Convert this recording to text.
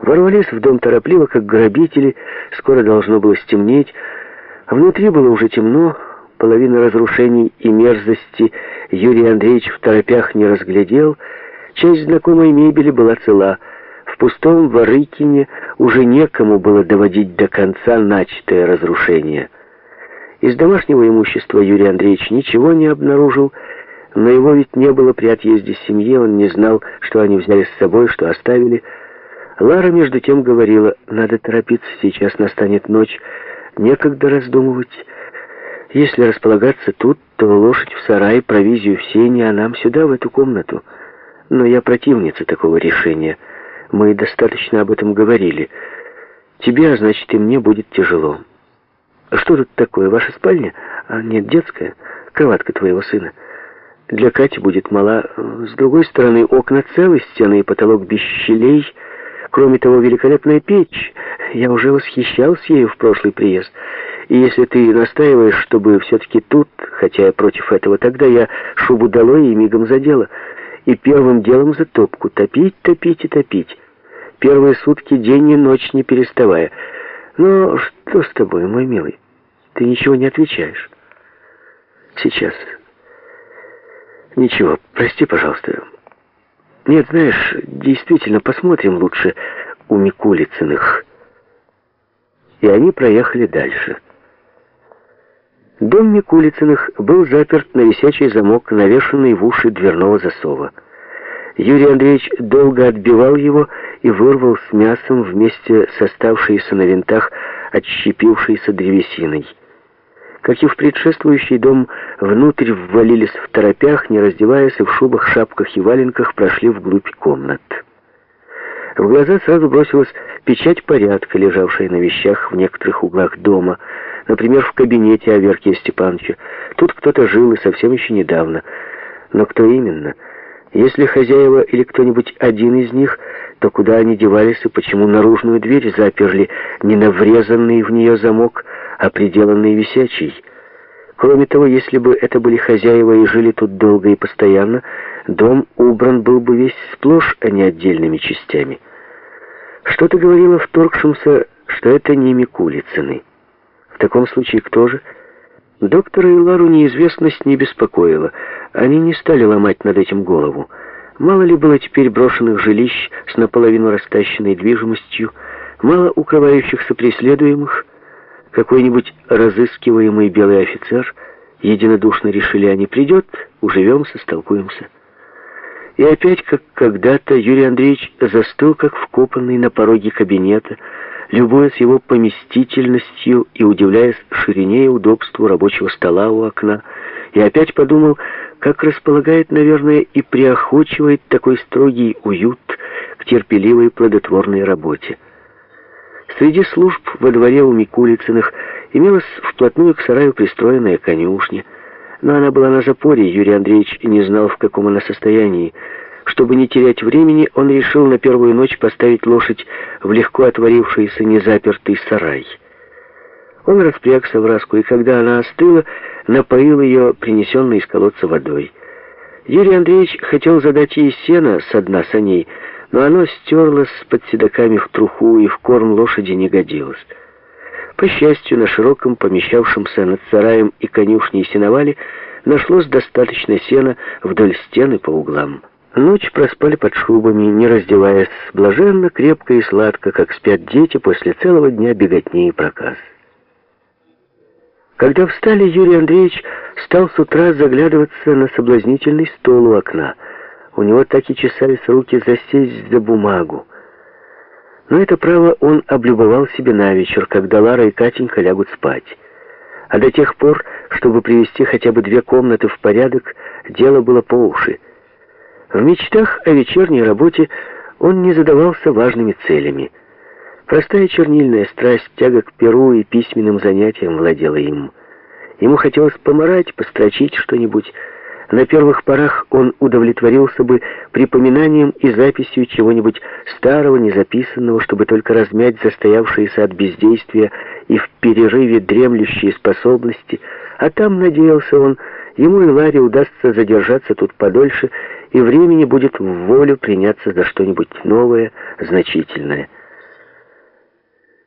Ворвались в дом торопливо, как грабители, скоро должно было стемнеть, а внутри было уже темно, половина разрушений и мерзости Юрий Андреевич в торопях не разглядел, часть знакомой мебели была цела. В пустом Ворыкине уже некому было доводить до конца начатое разрушение. Из домашнего имущества Юрий Андреевич ничего не обнаружил, но его ведь не было при отъезде семьи, он не знал, что они взяли с собой, что оставили. Лара между тем говорила, надо торопиться, сейчас настанет ночь, некогда раздумывать. Если располагаться тут, то лошадь в сарай, провизию в сене, а нам сюда, в эту комнату. Но я противница такого решения. Мы достаточно об этом говорили. Тебе, а значит и мне будет тяжело. Что тут такое, ваша спальня? А нет, детская, кроватка твоего сына. Для Кати будет мала. С другой стороны, окна целы, стены и потолок без щелей. Кроме того, великолепная печь. Я уже восхищался ею в прошлый приезд. И если ты настаиваешь, чтобы все-таки тут, хотя я против этого, тогда я шубу долой и мигом задела. И первым делом за топку. Топить, топить и топить. Первые сутки день и ночь не переставая. Но что с тобой, мой милый? Ты ничего не отвечаешь. Сейчас. Ничего, прости, пожалуйста. Нет, знаешь, действительно, посмотрим лучше у Микулицыных. И они проехали дальше. Дом Микулицыных был заперт на висячий замок, навешанный в уши дверного засова. Юрий Андреевич долго отбивал его и вырвал с мясом вместе с оставшейся на винтах отщепившейся древесиной. Как и в предшествующий дом, внутрь ввалились в торопях, не раздеваясь, и в шубах, шапках и валенках прошли вглубь комнат. В глаза сразу бросилась печать порядка, лежавшая на вещах в некоторых углах дома, например, в кабинете Аверкия Степановича. Тут кто-то жил и совсем еще недавно. Но кто именно? Если хозяева или кто-нибудь один из них, то куда они девались и почему наружную дверь заперли не на врезанный в нее замок, а приделанный висячий. Кроме того, если бы это были хозяева и жили тут долго и постоянно, дом убран был бы весь сплошь, а не отдельными частями. Что-то говорило вторгшимся, что это не Микулицыны. В таком случае кто же? Доктора и Лару неизвестность не беспокоила. Они не стали ломать над этим голову. Мало ли было теперь брошенных жилищ с наполовину растащенной движимостью, мало укрывающихся преследуемых, какой-нибудь разыскиваемый белый офицер, единодушно решили они, придет, уживемся, столкуемся. И опять, как когда-то, Юрий Андреевич застыл, как вкопанный на пороге кабинета, любуясь его поместительностью и удивляясь ширине и удобству рабочего стола у окна, и опять подумал, как располагает, наверное, и приохочивает такой строгий уют к терпеливой плодотворной работе. Среди служб во дворе у Микулицыных имелась вплотную к сараю пристроенная конюшня, но она была на запоре, Юрий Андреевич не знал, в каком она состоянии. Чтобы не терять времени, он решил на первую ночь поставить лошадь в легко отворившийся незапертый сарай. Он распрягся в раску, и когда она остыла, напоил ее принесенной из колодца водой. Юрий Андреевич хотел задать ей сено со дна саней, но оно стерлось под седоками в труху и в корм лошади не годилось. По счастью, на широком, помещавшемся над сараем и конюшней сеновале нашлось достаточно сена вдоль стены по углам. Ночь проспали под шубами, не раздеваясь, блаженно, крепко и сладко, как спят дети после целого дня беготни и проказ. Когда встали, Юрий Андреевич стал с утра заглядываться на соблазнительный стол у окна — у него так и чесались руки засесть за бумагу. Но это право он облюбовал себе на вечер, когда Лара и Катенька лягут спать. А до тех пор, чтобы привести хотя бы две комнаты в порядок, дело было по уши. В мечтах о вечерней работе он не задавался важными целями. Простая чернильная страсть, тяга к перу и письменным занятиям владела им. Ему хотелось поморать, построчить что-нибудь, на первых порах он удовлетворился бы припоминанием и записью чего-нибудь старого, незаписанного, чтобы только размять застоявшиеся от бездействия и в перерыве дремлющие способности, а там, надеялся он, ему и Ларе удастся задержаться тут подольше, и времени будет в волю приняться за что-нибудь новое, значительное.